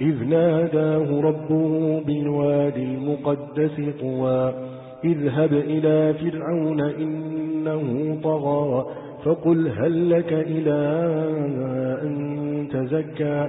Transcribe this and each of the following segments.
إذ ناداه ربه بالواد المقدس طوى اذهب إلى فرعون إنه طغى فقل هل لك إلى أن تزكى؟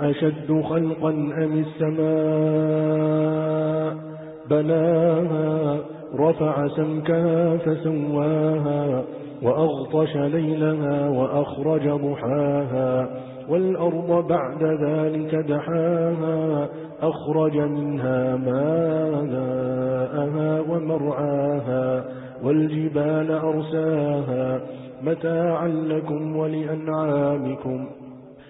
أشد خلقا أم السماء؟ بناها رفع سمكها فسواها وأغطش ليلها وأخرج ضحاها والأرض بعد ذلك دحاها أخرج منها ماءها ومرعاها والجبال أرساها متاعا لكم ولأنعامكم.